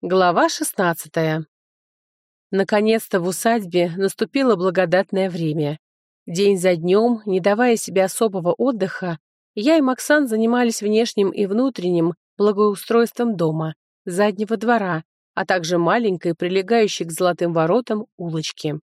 Глава шестнадцатая. Наконец-то в усадьбе наступило благодатное время. День за днем, не давая себе особого отдыха, я и Максан занимались внешним и внутренним благоустройством дома, заднего двора, а также маленькой, прилегающей к золотым воротам, улочки.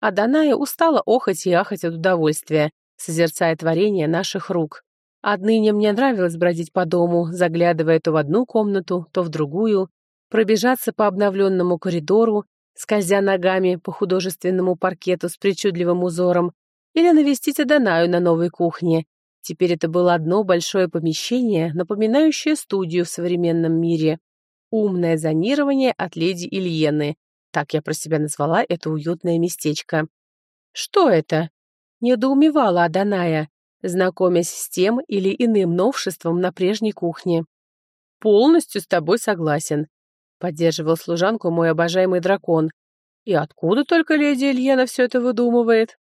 А Даная устала охать и ахать от удовольствия, созерцая творение наших рук. Отныне мне нравилось бродить по дому, заглядывая то в одну комнату, то в другую, пробежаться по обновленному коридору, скользя ногами по художественному паркету с причудливым узором, или навестить Адонаю на новой кухне. Теперь это было одно большое помещение, напоминающее студию в современном мире. Умное зонирование от леди Ильены. Так я про себя назвала это уютное местечко. «Что это?» — недоумевала Аданая, знакомясь с тем или иным новшеством на прежней кухне. «Полностью с тобой согласен», Поддерживал служанку мой обожаемый дракон. И откуда только леди Ильена все это выдумывает?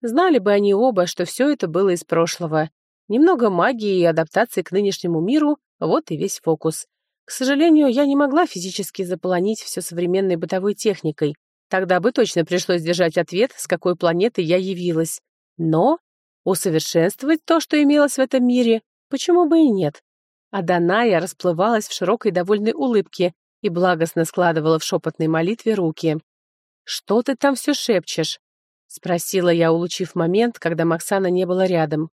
Знали бы они оба, что все это было из прошлого. Немного магии и адаптации к нынешнему миру — вот и весь фокус. К сожалению, я не могла физически заполонить все современной бытовой техникой. Тогда бы точно пришлось держать ответ, с какой планеты я явилась. Но усовершенствовать то, что имелось в этом мире, почему бы и нет? А Даная расплывалась в широкой довольной улыбке, и благостно складывала в шепотной молитве руки. «Что ты там все шепчешь?» — спросила я, улучив момент, когда Максана не было рядом.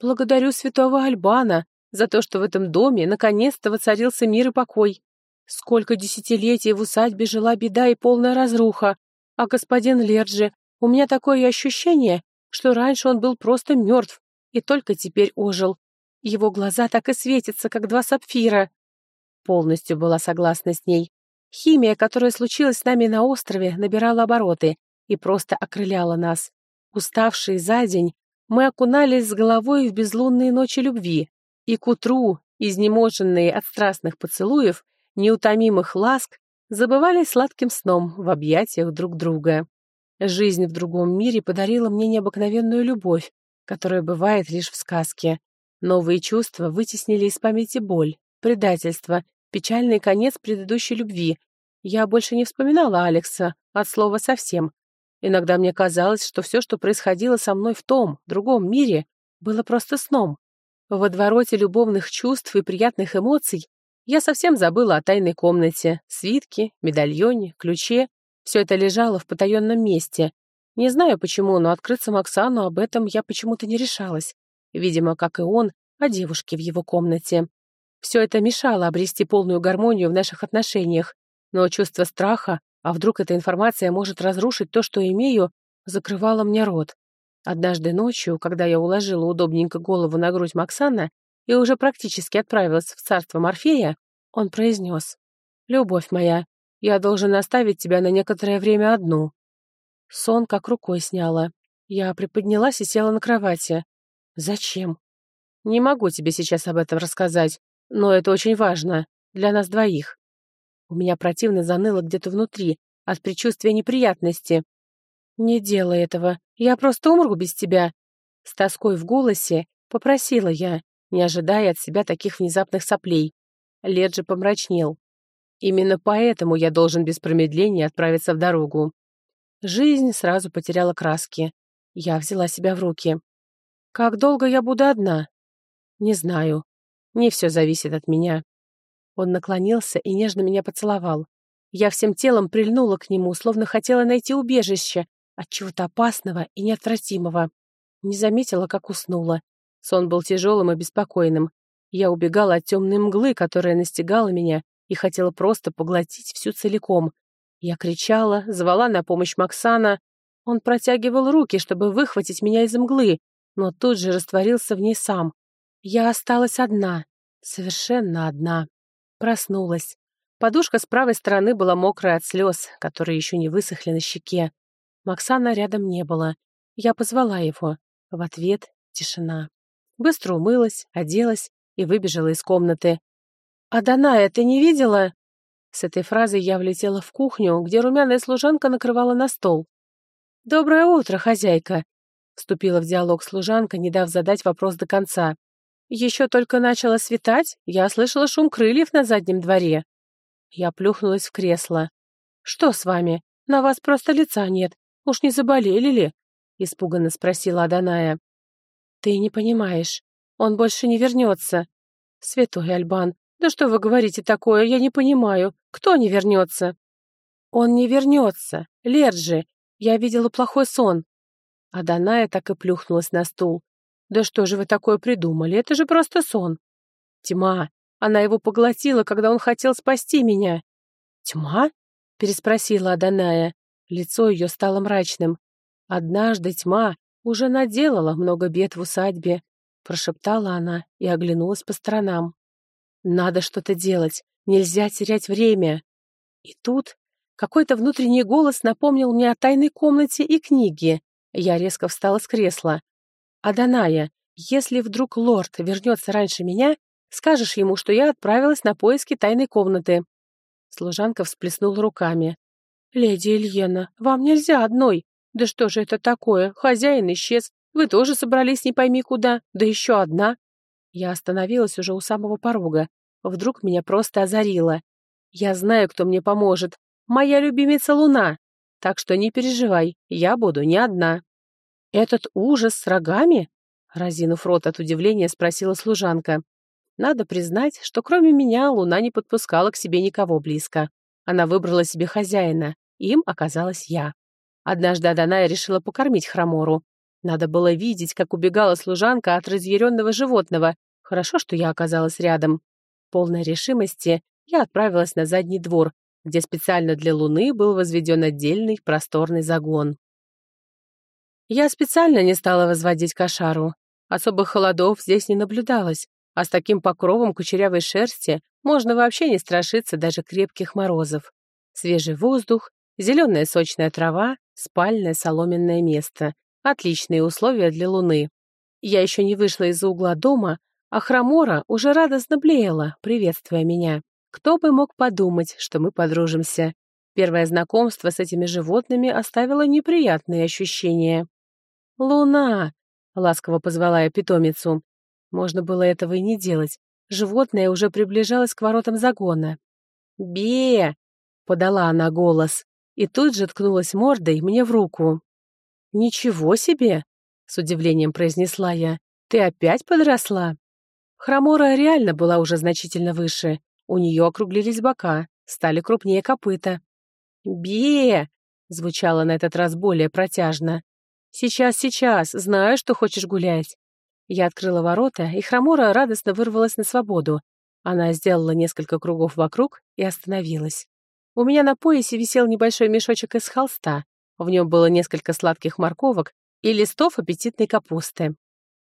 «Благодарю святого Альбана за то, что в этом доме наконец-то воцарился мир и покой. Сколько десятилетий в усадьбе жила беда и полная разруха, а господин Лерджи, у меня такое ощущение, что раньше он был просто мертв и только теперь ожил. Его глаза так и светятся, как два сапфира. Полностью была согласна с ней. Химия, которая случилась с нами на острове, набирала обороты и просто окрыляла нас. Уставшие за день, мы окунались с головой в безлунные ночи любви, и к утру, изнеможенные от страстных поцелуев, неутомимых ласк, забывались сладким сном в объятиях друг друга. Жизнь в другом мире подарила мне необыкновенную любовь, которая бывает лишь в сказке. Новые чувства вытеснили из памяти боль, предательство Печальный конец предыдущей любви. Я больше не вспоминала Алекса, от слова совсем. Иногда мне казалось, что все, что происходило со мной в том, другом мире, было просто сном. В водовороте любовных чувств и приятных эмоций я совсем забыла о тайной комнате, свитке, медальоне, ключе. Все это лежало в потаенном месте. Не знаю почему, но открыться Максану об этом я почему-то не решалась. Видимо, как и он, о девушке в его комнате. Все это мешало обрести полную гармонию в наших отношениях, но чувство страха, а вдруг эта информация может разрушить то, что имею, закрывало мне рот. Однажды ночью, когда я уложила удобненько голову на грудь Максана и уже практически отправилась в царство Морфея, он произнес «Любовь моя, я должен оставить тебя на некоторое время одну». Сон как рукой сняла. Я приподнялась и села на кровати. «Зачем?» «Не могу тебе сейчас об этом рассказать. Но это очень важно. Для нас двоих. У меня противно заныло где-то внутри, от предчувствия неприятности. «Не делай этого. Я просто умру без тебя». С тоской в голосе попросила я, не ожидая от себя таких внезапных соплей. Лед же помрачнел. Именно поэтому я должен без промедления отправиться в дорогу. Жизнь сразу потеряла краски. Я взяла себя в руки. Как долго я буду одна? Не знаю. Не все зависит от меня. Он наклонился и нежно меня поцеловал. Я всем телом прильнула к нему, словно хотела найти убежище от чего-то опасного и неотвратимого. Не заметила, как уснула. Сон был тяжелым и беспокойным. Я убегала от темной мглы, которая настигала меня, и хотела просто поглотить всю целиком. Я кричала, звала на помощь Максана. Он протягивал руки, чтобы выхватить меня из мглы, но тут же растворился в ней сам. Я осталась одна, совершенно одна. Проснулась. Подушка с правой стороны была мокрая от слез, которые еще не высохли на щеке. Максана рядом не было. Я позвала его. В ответ — тишина. Быстро умылась, оделась и выбежала из комнаты. «Аданая, ты не видела?» С этой фразой я влетела в кухню, где румяная служанка накрывала на стол. «Доброе утро, хозяйка!» Вступила в диалог служанка, не дав задать вопрос до конца. Еще только начало светать, я слышала шум крыльев на заднем дворе. Я плюхнулась в кресло. «Что с вами? На вас просто лица нет. Уж не заболели ли?» — испуганно спросила Аданая. «Ты не понимаешь. Он больше не вернется. Святой Альбан, да что вы говорите такое, я не понимаю. Кто не вернется?» «Он не вернется. Лерджи. Я видела плохой сон». Аданая так и плюхнулась на стул. «Да что же вы такое придумали? Это же просто сон». «Тьма. Она его поглотила, когда он хотел спасти меня». «Тьма?» — переспросила Аданая. Лицо ее стало мрачным. «Однажды тьма уже наделала много бед в усадьбе», — прошептала она и оглянулась по сторонам. «Надо что-то делать. Нельзя терять время». И тут какой-то внутренний голос напомнил мне о тайной комнате и книге. Я резко встала с кресла. «Аданая, если вдруг лорд вернется раньше меня, скажешь ему, что я отправилась на поиски тайной комнаты». Служанка всплеснула руками. «Леди Ильена, вам нельзя одной. Да что же это такое? Хозяин исчез. Вы тоже собрались не пойми куда. Да еще одна». Я остановилась уже у самого порога. Вдруг меня просто озарило. «Я знаю, кто мне поможет моя любимица Луна. Так что не переживай, я буду не одна». «Этот ужас с рогами?» Разинув рот от удивления, спросила служанка. Надо признать, что кроме меня Луна не подпускала к себе никого близко. Она выбрала себе хозяина, им оказалась я. Однажды Аданая решила покормить Хромору. Надо было видеть, как убегала служанка от разъяренного животного. Хорошо, что я оказалась рядом. Полной решимости я отправилась на задний двор, где специально для Луны был возведен отдельный просторный загон. Я специально не стала возводить кошару. Особых холодов здесь не наблюдалось, а с таким покровом кучерявой шерсти можно вообще не страшиться даже крепких морозов. Свежий воздух, зеленая сочная трава, спальное соломенное место. Отличные условия для Луны. Я еще не вышла из угла дома, а Хромора уже радостно блеяла, приветствуя меня. Кто бы мог подумать, что мы подружимся? Первое знакомство с этими животными оставило неприятные ощущения. «Луна!» — ласково позвала я питомицу. Можно было этого и не делать. Животное уже приближалось к воротам загона. «Бе!» — подала она голос, и тут же ткнулась мордой мне в руку. «Ничего себе!» — с удивлением произнесла я. «Ты опять подросла?» Хромора реально была уже значительно выше. У нее округлились бока, стали крупнее копыта. «Бе!» — звучало на этот раз более протяжно. «Сейчас, сейчас, знаю, что хочешь гулять». Я открыла ворота, и Хромора радостно вырвалась на свободу. Она сделала несколько кругов вокруг и остановилась. У меня на поясе висел небольшой мешочек из холста. В нем было несколько сладких морковок и листов аппетитной капусты.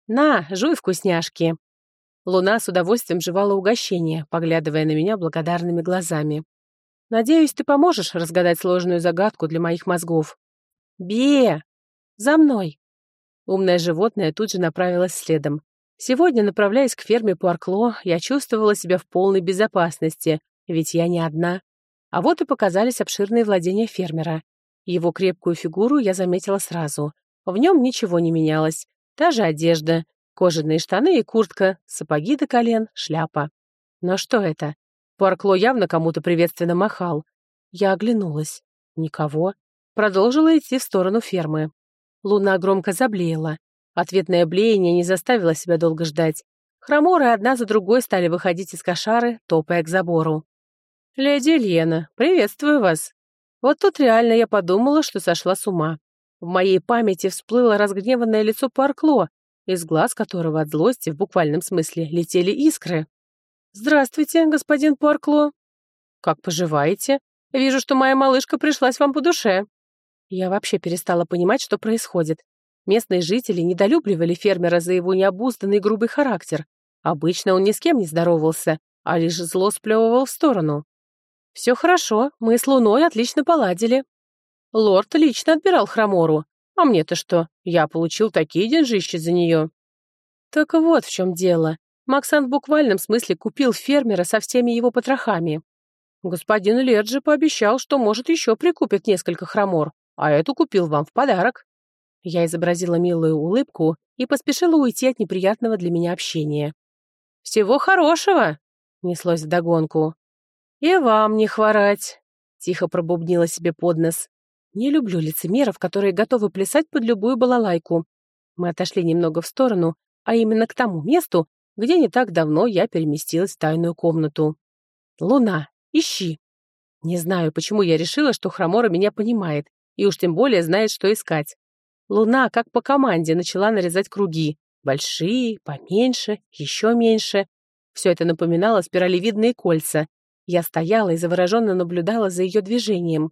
«На, жуй вкусняшки!» Луна с удовольствием жевала угощение, поглядывая на меня благодарными глазами. «Надеюсь, ты поможешь разгадать сложную загадку для моих мозгов». «Бе! За мной!» Умное животное тут же направилось следом. Сегодня, направляясь к ферме Пуаркло, я чувствовала себя в полной безопасности, ведь я не одна. А вот и показались обширные владения фермера. Его крепкую фигуру я заметила сразу. В нем ничего не менялось. Та же одежда, Кожаные штаны и куртка, сапоги до колен, шляпа. Но что это? Паркло явно кому-то приветственно махал. Я оглянулась. Никого. Продолжила идти в сторону фермы. Луна громко заблеяла. Ответное блеяние не заставило себя долго ждать. Хроморы одна за другой стали выходить из кошары, топая к забору. «Леди Лена, приветствую вас!» Вот тут реально я подумала, что сошла с ума. В моей памяти всплыло разгневанное лицо Паркло, из глаз которого от злости в буквальном смысле летели искры. «Здравствуйте, господин Паркло!» «Как поживаете? Вижу, что моя малышка пришлась вам по душе». Я вообще перестала понимать, что происходит. Местные жители недолюбливали фермера за его необузданный грубый характер. Обычно он ни с кем не здоровался, а лишь зло сплевывал в сторону. «Все хорошо, мы с Луной отлично поладили». Лорд лично отбирал Хромору, а мне-то что? Я получил такие деньжищи за нее. Так вот в чем дело. Максан в буквальном смысле купил фермера со всеми его потрохами. Господин Лерджи пообещал, что, может, еще прикупит несколько хромор, а эту купил вам в подарок. Я изобразила милую улыбку и поспешила уйти от неприятного для меня общения. «Всего хорошего!» — неслось вдогонку. «И вам не хворать», — тихо пробубнила себе под нос. «Не люблю лицемеров, которые готовы плясать под любую балалайку». Мы отошли немного в сторону, а именно к тому месту, где не так давно я переместилась в тайную комнату. «Луна, ищи!» Не знаю, почему я решила, что Хромора меня понимает, и уж тем более знает, что искать. Луна, как по команде, начала нарезать круги. Большие, поменьше, еще меньше. Все это напоминало спиралевидные кольца, я стояла и завороженно наблюдала за ее движением.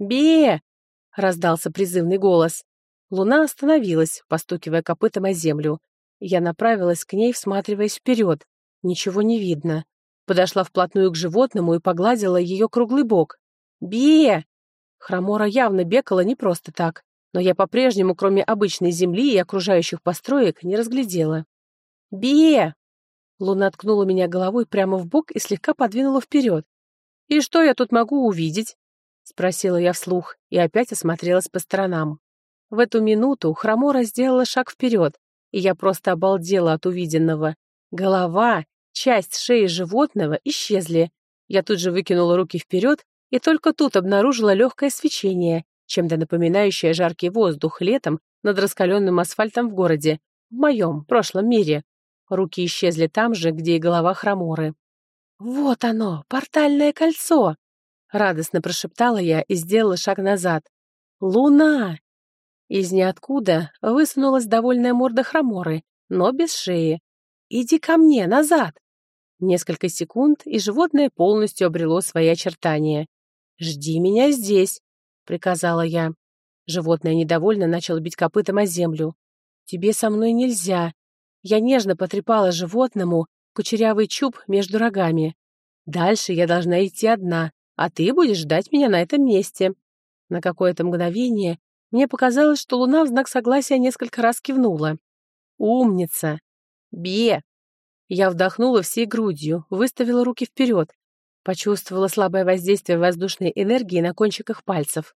«Бе!» — раздался призывный голос. Луна остановилась, постукивая копытом о землю. Я направилась к ней, всматриваясь вперед. Ничего не видно. Подошла вплотную к животному и погладила ее круглый бок. «Бе!» Хромора явно бекала не просто так, но я по-прежнему, кроме обычной земли и окружающих построек, не разглядела. «Бе!» Луна ткнула меня головой прямо в бок и слегка подвинула вперед. «И что я тут могу увидеть?» — спросила я вслух и опять осмотрелась по сторонам. В эту минуту Хромора сделала шаг вперед, и я просто обалдела от увиденного. Голова, часть шеи животного исчезли. Я тут же выкинула руки вперед и только тут обнаружила легкое свечение, чем-то напоминающее жаркий воздух летом над раскаленным асфальтом в городе, в моем прошлом мире. Руки исчезли там же, где и голова Хроморы. «Вот оно, портальное кольцо!» Радостно прошептала я и сделала шаг назад. «Луна!» Из ниоткуда высунулась довольная морда Хроморы, но без шеи. «Иди ко мне, назад!» Несколько секунд, и животное полностью обрело свои очертания. «Жди меня здесь!» — приказала я. Животное недовольно начало бить копытом о землю. «Тебе со мной нельзя. Я нежно потрепала животному кучерявый чуб между рогами. Дальше я должна идти одна, а ты будешь ждать меня на этом месте. На какое-то мгновение мне показалось, что луна в знак согласия несколько раз кивнула. «Умница! Бе!» Я вдохнула всей грудью, выставила руки вперед, почувствовала слабое воздействие воздушной энергии на кончиках пальцев.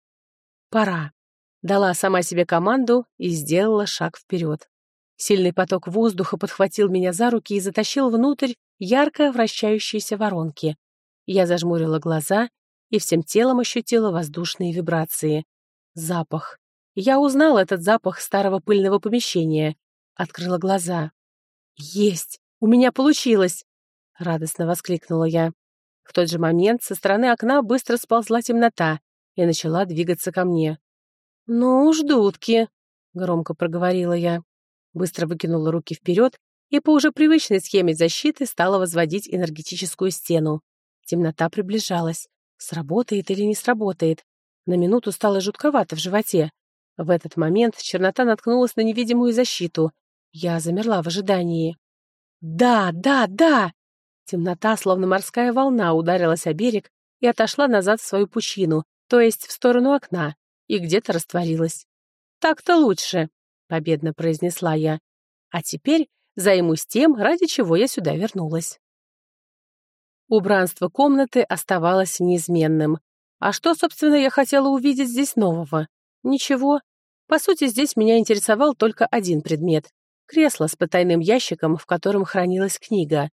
«Пора!» Дала сама себе команду и сделала шаг вперед. Сильный поток воздуха подхватил меня за руки и затащил внутрь ярко вращающиеся воронки. Я зажмурила глаза и всем телом ощутила воздушные вибрации. Запах. Я узнала этот запах старого пыльного помещения. Открыла глаза. «Есть! У меня получилось!» — радостно воскликнула я. В тот же момент со стороны окна быстро сползла темнота и начала двигаться ко мне. «Ну, ждутки!» — громко проговорила я быстро выкинула руки вперед и по уже привычной схеме защиты стала возводить энергетическую стену. Темнота приближалась. Сработает или не сработает? На минуту стало жутковато в животе. В этот момент чернота наткнулась на невидимую защиту. Я замерла в ожидании. «Да, да, да!» Темнота, словно морская волна, ударилась о берег и отошла назад в свою пучину, то есть в сторону окна, и где-то растворилась. «Так-то лучше!» — победно произнесла я. «А теперь займусь тем, ради чего я сюда вернулась». Убранство комнаты оставалось неизменным. А что, собственно, я хотела увидеть здесь нового? Ничего. По сути, здесь меня интересовал только один предмет — кресло с потайным ящиком, в котором хранилась книга.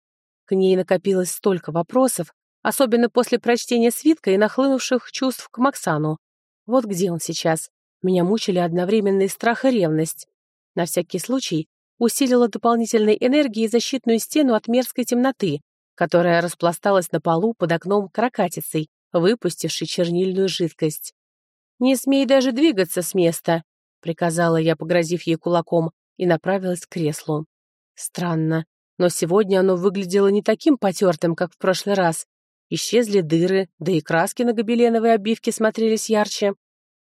К ней накопилось столько вопросов, особенно после прочтения свитка и нахлынувших чувств к Максану. Вот где он сейчас? Меня мучили одновременный страх и ревность. На всякий случай усилила дополнительной энергией защитную стену от мерзкой темноты, которая распласталась на полу под окном крокатицей, выпустившей чернильную жидкость. «Не смей даже двигаться с места», — приказала я, погрозив ей кулаком, и направилась к креслу. Странно, но сегодня оно выглядело не таким потертым, как в прошлый раз. Исчезли дыры, да и краски на гобеленовой обивке смотрелись ярче.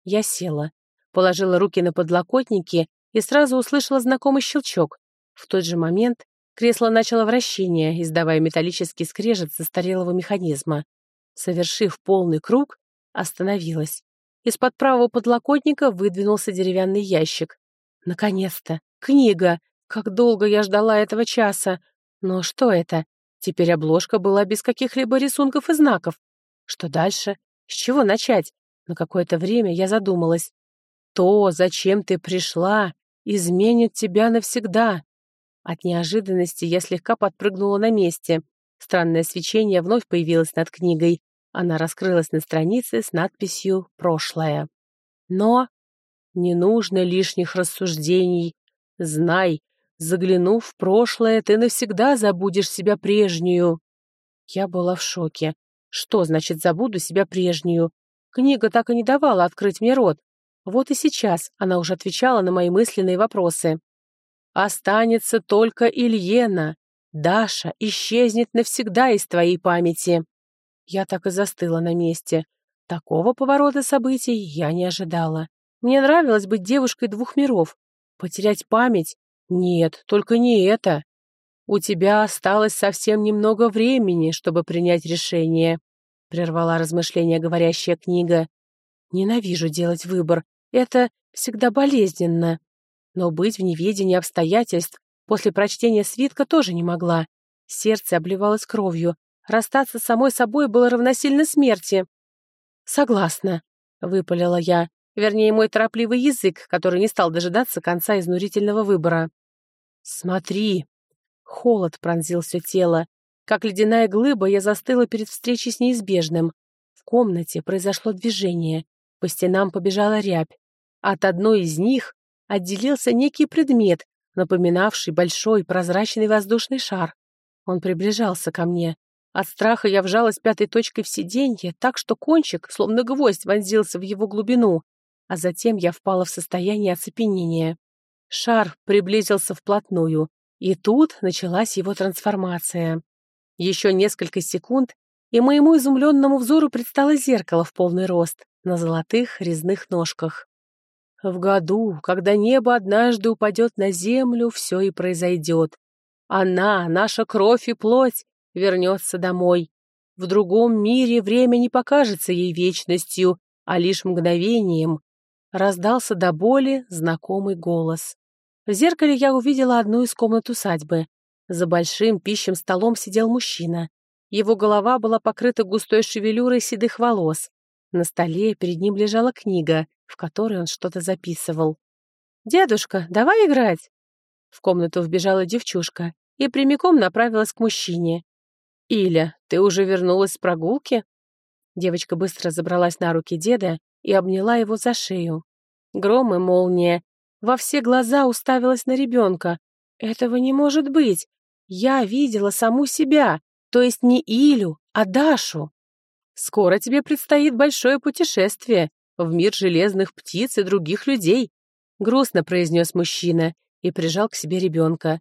Я села положила руки на подлокотники и сразу услышала знакомый щелчок. В тот же момент кресло начало вращение, издавая металлический скрежет застарелого механизма. Совершив полный круг, остановилась. Из-под правого подлокотника выдвинулся деревянный ящик. Наконец-то! Книга! Как долго я ждала этого часа! Но что это? Теперь обложка была без каких-либо рисунков и знаков. Что дальше? С чего начать? На какое-то время я задумалась. То, зачем ты пришла, изменит тебя навсегда. От неожиданности я слегка подпрыгнула на месте. Странное свечение вновь появилось над книгой, Она раскрылась на странице с надписью «Прошлое». Но не нужно лишних рассуждений. Знай, заглянув в прошлое, ты навсегда забудешь себя прежнюю. Я была в шоке. Что значит «забуду себя прежнюю»? Книга так и не давала открыть мне рот. Вот и сейчас она уже отвечала на мои мысленные вопросы. «Останется только Ильена. Даша исчезнет навсегда из твоей памяти». Я так и застыла на месте. Такого поворота событий я не ожидала. Мне нравилось быть девушкой двух миров. Потерять память? Нет, только не это. У тебя осталось совсем немного времени, чтобы принять решение, прервала размышления говорящая книга. Ненавижу делать выбор. Это всегда болезненно. Но быть в неведении обстоятельств после прочтения свитка тоже не могла. Сердце обливалось кровью, Расстаться с самой собой было равносильно смерти. «Согласна», — выпалила я, вернее, мой торопливый язык, который не стал дожидаться конца изнурительного выбора. «Смотри!» Холод пронзил все тело. Как ледяная глыба, я застыла перед встречей с неизбежным. В комнате произошло движение. По стенам побежала рябь. От одной из них отделился некий предмет, напоминавший большой прозрачный воздушный шар. Он приближался ко мне. От страха я вжалась пятой точкой в сиденье, так что кончик, словно гвоздь, вонзился в его глубину, а затем я впала в состояние оцепенения. Шар приблизился вплотную, и тут началась его трансформация. Еще несколько секунд, и моему изумленному взору предстало зеркало в полный рост на золотых резных ножках. В году, когда небо однажды упадет на землю, все и произойдет. Она, наша кровь и плоть, вернется домой. В другом мире время не покажется ей вечностью, а лишь мгновением. Раздался до боли знакомый голос. В зеркале я увидела одну из комнат усадьбы. За большим пищем столом сидел мужчина. Его голова была покрыта густой шевелюрой седых волос. На столе перед ним лежала книга, в которой он что-то записывал. «Дедушка, давай играть!» В комнату вбежала девчушка и прямиком направилась к мужчине. «Иля, ты уже вернулась с прогулки?» Девочка быстро забралась на руки деда и обняла его за шею. Гром и молния. Во все глаза уставилась на ребенка. «Этого не может быть! Я видела саму себя, то есть не Илю, а Дашу!» «Скоро тебе предстоит большое путешествие в мир железных птиц и других людей», грустно произнес мужчина и прижал к себе ребенка.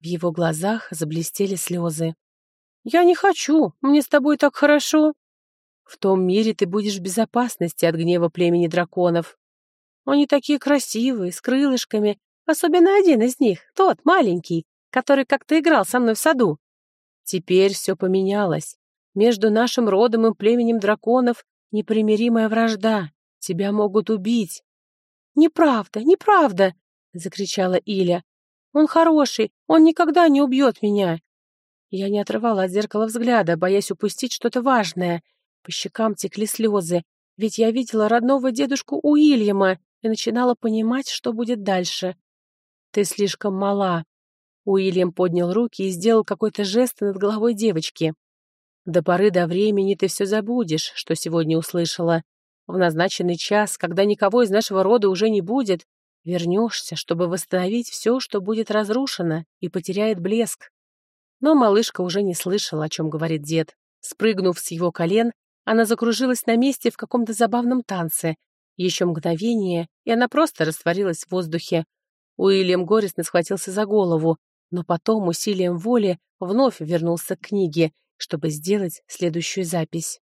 В его глазах заблестели слезы. «Я не хочу, мне с тобой так хорошо». «В том мире ты будешь в безопасности от гнева племени драконов. Они такие красивые, с крылышками, особенно один из них, тот, маленький, который как-то играл со мной в саду. Теперь все поменялось. Между нашим родом и племенем драконов непримиримая вражда. Тебя могут убить». «Неправда, неправда!» — закричала Иля. «Он хороший, он никогда не убьет меня!» Я не отрывала от зеркала взгляда, боясь упустить что-то важное. По щекам текли слезы, ведь я видела родного дедушку Уильяма и начинала понимать, что будет дальше. «Ты слишком мала». Уильям поднял руки и сделал какой-то жест над головой девочки. «До поры до времени ты все забудешь, что сегодня услышала. В назначенный час, когда никого из нашего рода уже не будет, вернешься, чтобы восстановить все, что будет разрушено и потеряет блеск. Но малышка уже не слышала, о чем говорит дед. Спрыгнув с его колен, она закружилась на месте в каком-то забавном танце. Еще мгновение, и она просто растворилась в воздухе. Уильям горестно схватился за голову, но потом усилием воли вновь вернулся к книге, чтобы сделать следующую запись.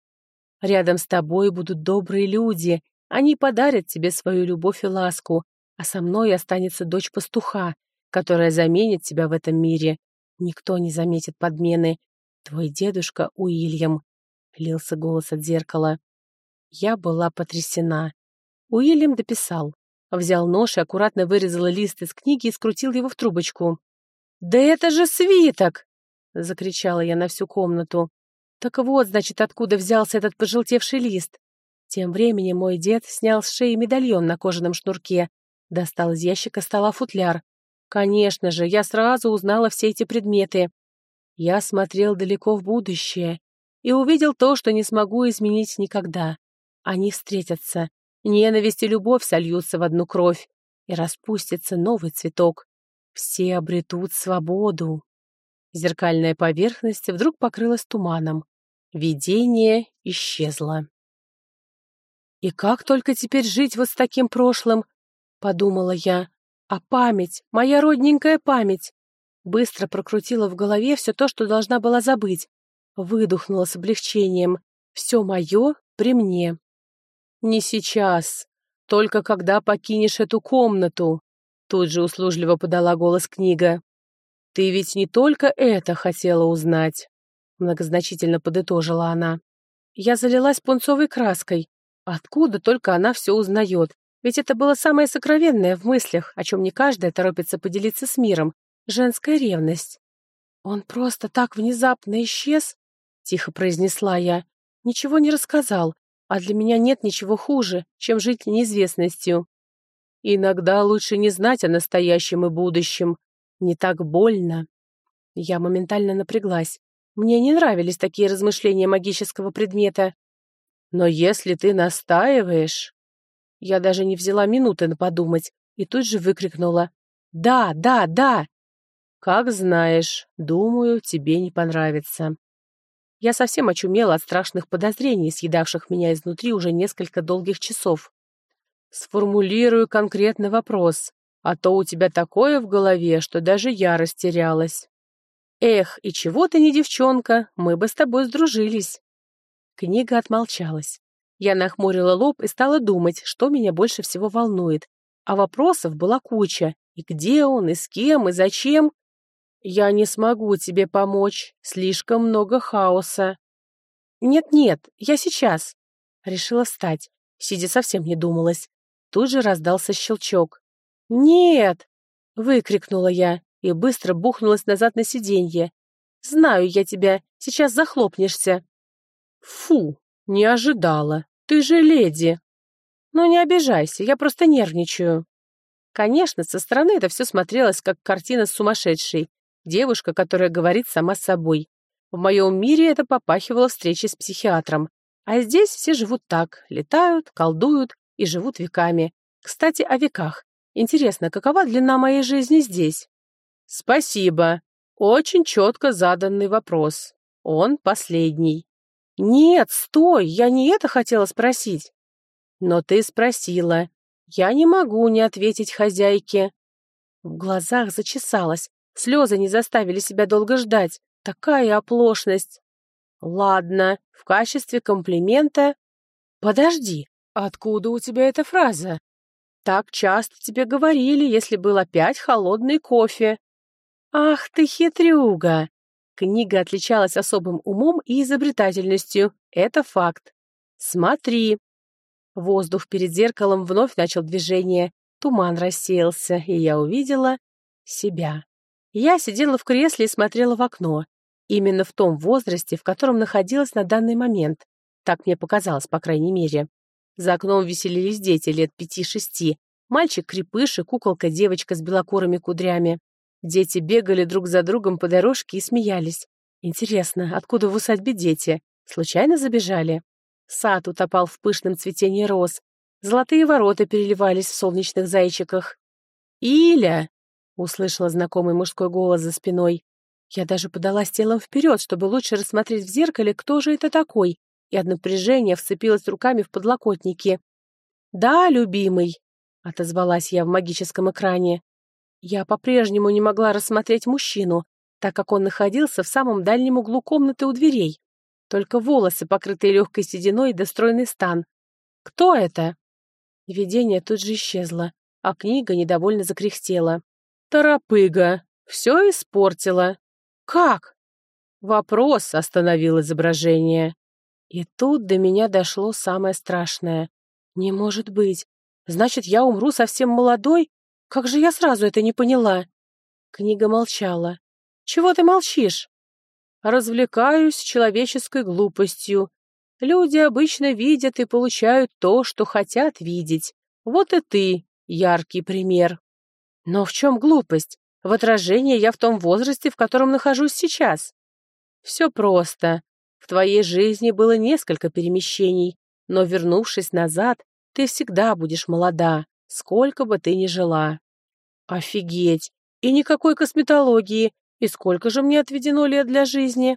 «Рядом с тобой будут добрые люди. Они подарят тебе свою любовь и ласку, а со мной останется дочь пастуха, которая заменит тебя в этом мире. Никто не заметит подмены. Твой дедушка Уильям, — лился голос от зеркала. Я была потрясена. Уильям дописал. Взял нож и аккуратно вырезал лист из книги и скрутил его в трубочку. «Да это же свиток!» — закричала я на всю комнату. «Так вот, значит, откуда взялся этот пожелтевший лист». Тем временем мой дед снял с шеи медальон на кожаном шнурке, достал из ящика стола футляр, Конечно же, я сразу узнала все эти предметы. Я смотрел далеко в будущее. и увидел то, что не смогу изменить никогда. Они встретятся. Ненависть и любовь сольются в одну кровь, и распустится новый цветок. Все обретут свободу. Зеркальная поверхность вдруг покрылась туманом. Видение исчезло. «И как только теперь жить вот с таким прошлым?» — подумала я. «А память, моя родненькая память!» Быстро прокрутила в голове все то, что должна была забыть. Выдохнула с облегчением. «Все мое при мне». «Не сейчас. Только когда покинешь эту комнату», — тут же услужливо подала голос книга. «Ты ведь не только это хотела узнать», — многозначительно подытожила она. Я залилась пунцовой краской. Откуда только она все узнает? Ведь это было самое сокровенное в мыслях, о чем не каждая торопится поделиться с миром. Женская ревность. «Он просто так внезапно исчез?» — тихо произнесла я. «Ничего не рассказал, а для меня нет ничего хуже, чем жить неизвестностью. Иногда лучше не знать о настоящем и будущем. Не так больно. Я моментально напряглась. Мне не нравились такие размышления магического предмета. Но если ты настаиваешь... Я даже не взяла минуты на подумать и тут же выкрикнула. «Да, да, да!» «Как знаешь, думаю, тебе не понравится». Я совсем очумела от страшных подозрений, съедавших меня изнутри уже несколько долгих часов. Сформулирую конкретный вопрос, а то у тебя такое в голове, что даже я растерялась. Эх, и чего ты не девчонка, мы бы с тобой сдружились. Книга отмолчалась. Я нахмурила лоб и стала думать, что меня больше всего волнует. А вопросов была куча. И где он, и с кем, и зачем? «Я не смогу тебе помочь. Слишком много хаоса». «Нет-нет, я сейчас». Решила встать. Сидя совсем не думалась. Тут же раздался щелчок. «Нет!» — выкрикнула я и быстро бухнулась назад на сиденье. «Знаю я тебя, сейчас захлопнешься». «Фу, не ожидала. Ты же леди». «Ну не обижайся, я просто нервничаю». Конечно, со стороны это все смотрелось, как картина с сумасшедшей. Девушка, которая говорит сама с собой. В моем мире это попахивало встречей с психиатром. А здесь все живут так, летают, колдуют и живут веками. Кстати, о веках. Интересно, какова длина моей жизни здесь? Спасибо. Очень четко заданный вопрос. Он последний. Нет, стой, я не это хотела спросить. Но ты спросила. Я не могу не ответить хозяйке. В глазах зачесалась, Слезы не заставили себя долго ждать. Такая оплошность. Ладно, в качестве комплимента... Подожди, откуда у тебя эта фраза? Так часто тебе говорили, если был опять холодный кофе. Ах ты хитрюга! Книга отличалась особым умом и изобретательностью. Это факт. Смотри. Воздух перед зеркалом вновь начал движение. Туман рассеялся, и я увидела себя. Я сидела в кресле и смотрела в окно. Именно в том возрасте, в котором находилась на данный момент. Так мне показалось, по крайней мере. За окном веселились дети лет пяти-шести. Мальчик-крепыш и куколка-девочка с белокурыми кудрями. Дети бегали друг за другом по дорожке и смеялись. Интересно, откуда в усадьбе дети? Случайно забежали? Сад утопал в пышном цветении роз. Золотые ворота переливались в солнечных зайчиках. «Иля!» Услышала знакомый мужской голос за спиной. Я даже подалась телом вперед, чтобы лучше рассмотреть в зеркале, кто же это такой, и от напряжения вцепилась руками в подлокотники. «Да, любимый», — отозвалась я в магическом экране. Я по-прежнему не могла рассмотреть мужчину, так как он находился в самом дальнем углу комнаты у дверей. Только волосы, покрытые легкой сединой, да стройный стан. «Кто это?» Видение тут же исчезло, а книга недовольно закряхтела. Торопыга. Все испортила. Как? Вопрос остановил изображение. И тут до меня дошло самое страшное. Не может быть. Значит, я умру совсем молодой? Как же я сразу это не поняла? Книга молчала. Чего ты молчишь? Развлекаюсь человеческой глупостью. Люди обычно видят и получают то, что хотят видеть. Вот и ты, яркий пример. Но в чем глупость? В отражении я в том возрасте, в котором нахожусь сейчас. Все просто. В твоей жизни было несколько перемещений, но, вернувшись назад, ты всегда будешь молода, сколько бы ты ни жила. Офигеть! И никакой косметологии. И сколько же мне отведено лет для жизни?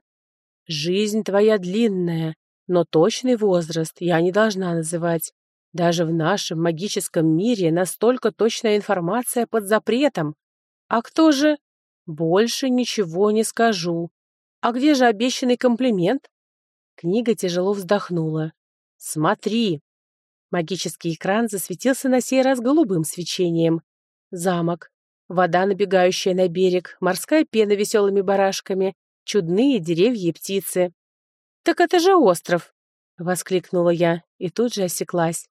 Жизнь твоя длинная, но точный возраст я не должна называть. Даже в нашем магическом мире настолько точная информация под запретом. А кто же? Больше ничего не скажу. А где же обещанный комплимент? Книга тяжело вздохнула. Смотри. Магический экран засветился на сей раз голубым свечением. Замок. Вода, набегающая на берег, морская пена веселыми барашками, чудные деревья и птицы. «Так это же остров!» — воскликнула я и тут же осеклась.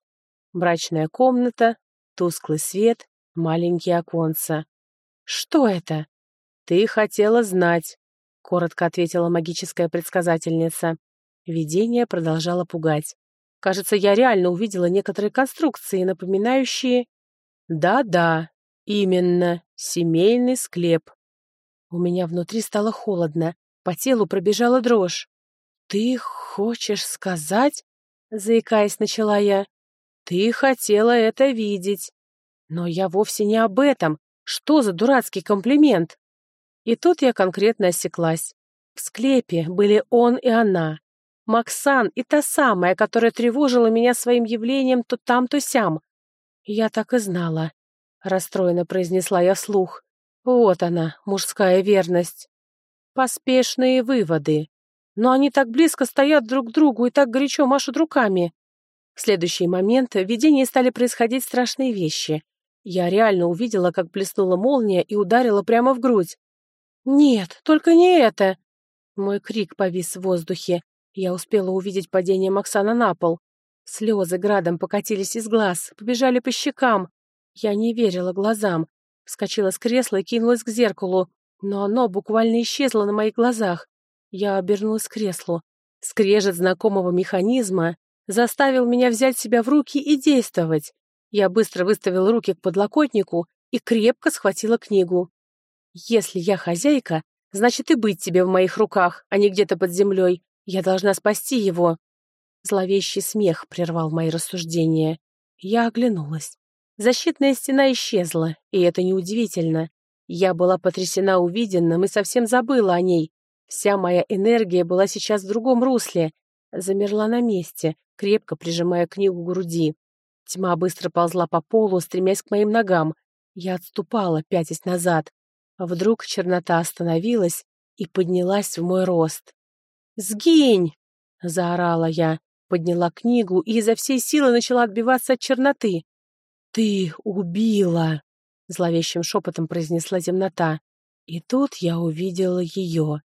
Мрачная комната, тусклый свет, маленькие оконца. «Что это?» «Ты хотела знать», — коротко ответила магическая предсказательница. Видение продолжало пугать. Кажется, я реально увидела некоторые конструкции, напоминающие... Да-да, именно, семейный склеп. У меня внутри стало холодно, по телу пробежала дрожь. «Ты хочешь сказать?» — заикаясь, начала я. Ты хотела это видеть. Но я вовсе не об этом. Что за дурацкий комплимент? И тут я конкретно осеклась. В склепе были он и она. Максан и та самая, которая тревожила меня своим явлением то там, то сям. Я так и знала. Расстроенно произнесла я вслух. Вот она, мужская верность. Поспешные выводы. Но они так близко стоят друг к другу и так горячо машут руками. В следующий момент в видении стали происходить страшные вещи. Я реально увидела, как блеснула молния и ударила прямо в грудь. «Нет, только не это!» Мой крик повис в воздухе. Я успела увидеть падение Максана на пол. Слезы градом покатились из глаз, побежали по щекам. Я не верила глазам. Вскочила с кресла и кинулась к зеркалу, но оно буквально исчезло на моих глазах. Я обернулась к креслу. Скрежет знакомого механизма заставил меня взять себя в руки и действовать. Я быстро выставила руки к подлокотнику и крепко схватила книгу. «Если я хозяйка, значит и быть тебе в моих руках, а не где-то под землей. Я должна спасти его». Зловещий смех прервал мои рассуждения. Я оглянулась. Защитная стена исчезла, и это неудивительно. Я была потрясена увиденным и совсем забыла о ней. Вся моя энергия была сейчас в другом русле. Замерла на месте, крепко прижимая книгу к груди. Тьма быстро ползла по полу, стремясь к моим ногам. Я отступала, пятясь назад. А вдруг чернота остановилась и поднялась в мой рост. «Сгинь!» — заорала я, подняла книгу и изо всей силы начала отбиваться от черноты. «Ты убила!» — зловещим шепотом произнесла темнота. И тут я увидела ее.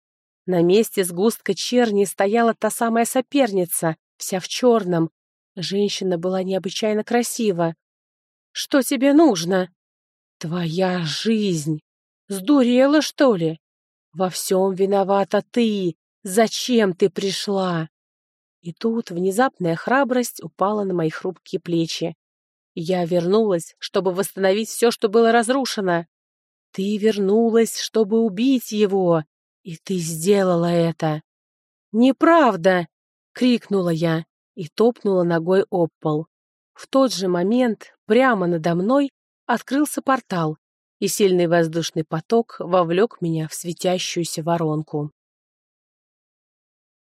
На месте сгустка черни стояла та самая соперница, вся в черном. Женщина была необычайно красива. «Что тебе нужно?» «Твоя жизнь. Сдурела, что ли? Во всем виновата ты. Зачем ты пришла?» И тут внезапная храбрость упала на мои хрупкие плечи. Я вернулась, чтобы восстановить все, что было разрушено. Ты вернулась, чтобы убить его, и ты сделала это. «Неправда!» — крикнула я и топнула ногой об пол. В тот же момент прямо надо мной открылся портал, и сильный воздушный поток вовлек меня в светящуюся воронку.